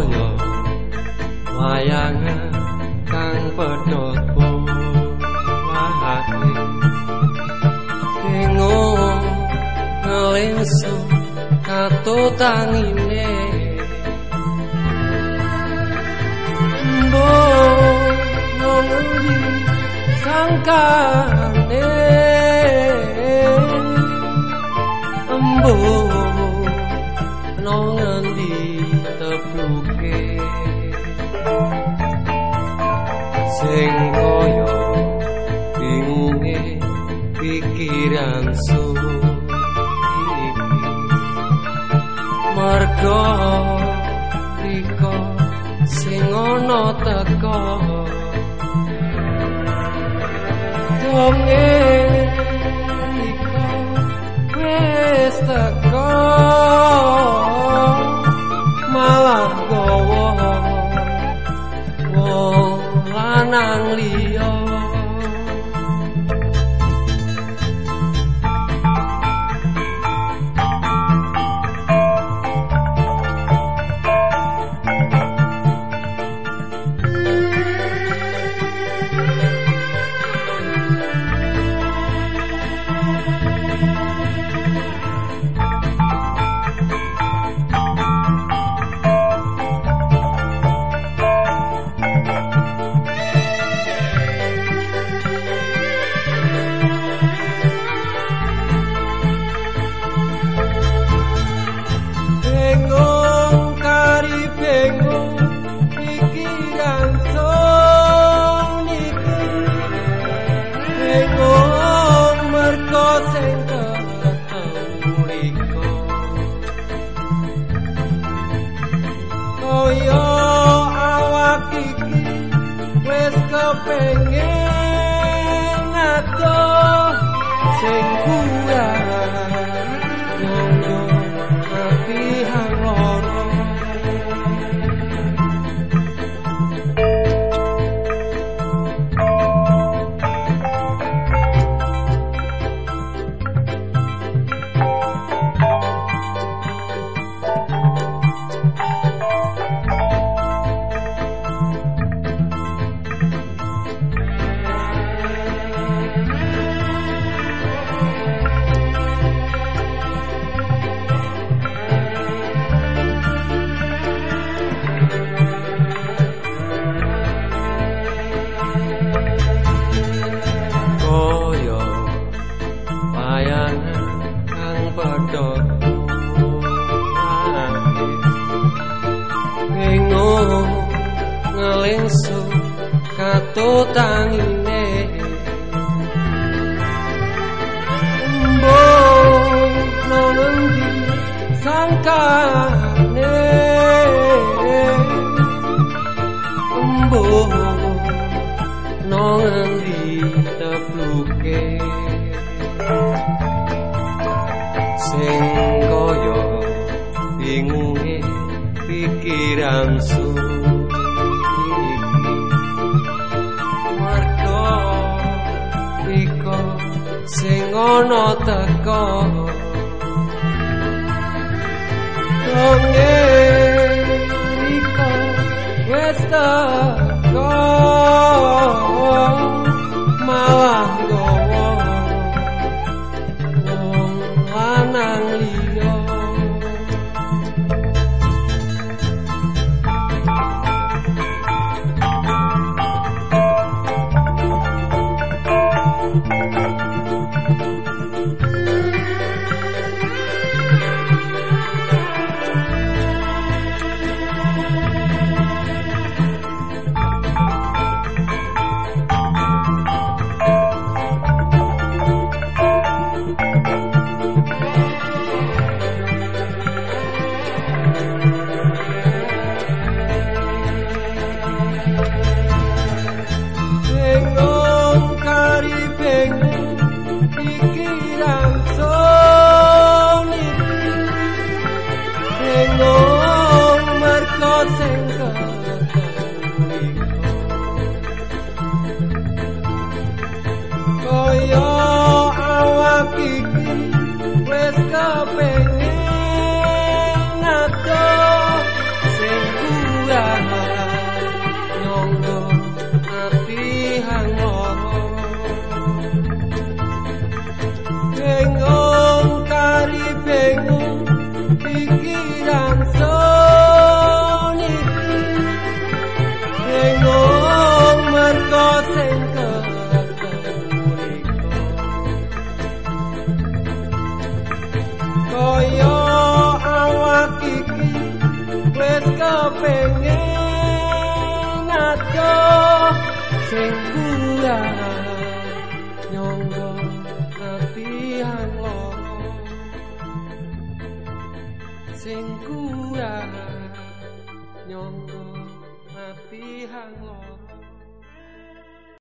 toyo wayangan kang padha wahake kengo ngelingso katutangine. Tangine mbo ngomongi sangkane. Mbo bingunge pikiran suruh marga riko sing ana teko donge riko wis teko malah gowo wong lanang liya sing kato tangine mbok nongendi sangkane mbok nongendi tepluke sing kaya bingunge pikiran sing ana teko. Donge riko wis teko sing kurang nyonggo ati loro sing kurang nyonggo ati loro